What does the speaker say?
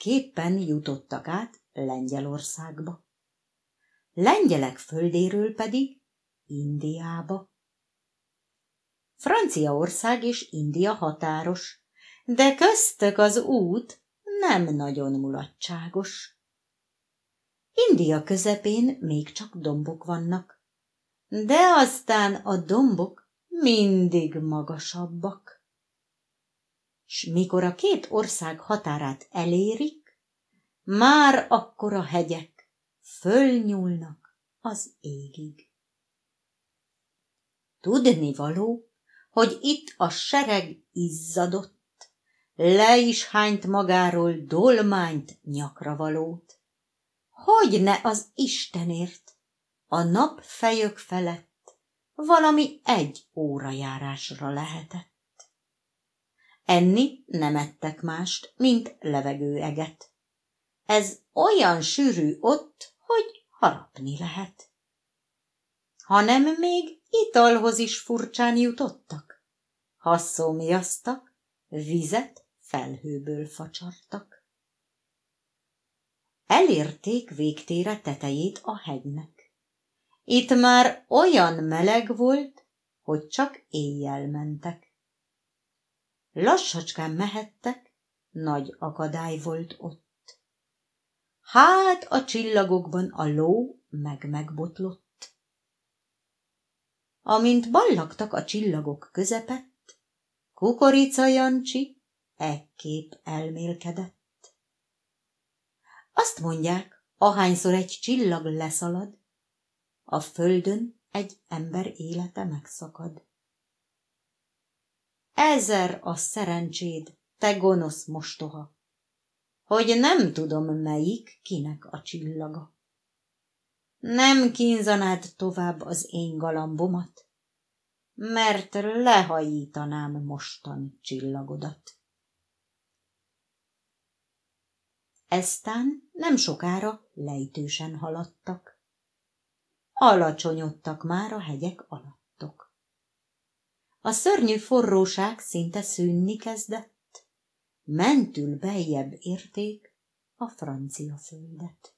képpen jutottak át Lengyelországba. Lengyelek földéről pedig Indiába. Franciaország és India határos, de köztök az út nem nagyon mulatságos. India közepén még csak dombok vannak, de aztán a dombok mindig magasabbak. S mikor a két ország határát elérik, már akkor a hegyek fölnyúlnak az égig. Tudni való, hogy itt a sereg izzadott, le is hányt magáról dolmányt nyakra valót. Hogy ne az Istenért, a nap fejök felett valami egy óra járásra lehetett. Enni nem ettek mást, mint levegőeget. Ez olyan sűrű ott, hogy harapni lehet. Hanem még italhoz is furcsán jutottak. Ha szomjaztak, vizet felhőből facsartak. Elérték végtére tetejét a hegynek. Itt már olyan meleg volt, hogy csak éjjel mentek. Lassacskán mehettek, nagy akadály volt ott. Hát a csillagokban a ló meg megbotlott. Amint ballagtak a csillagok közepett, Kukorica Jancsi ekképp elmélkedett. Azt mondják, ahányszor egy csillag leszalad, a földön egy ember élete megszakad. Ezer a szerencséd, te gonosz mostoha, hogy nem tudom, melyik kinek a csillaga. Nem kínzanád tovább az én galambomat, mert lehajítanám mostan csillagodat. Eztán nem sokára lejtősen haladtak. Alacsonyodtak már a hegyek alattok. A szörnyű forróság szinte szűnni kezdett, mentül beljebb érték a francia földet.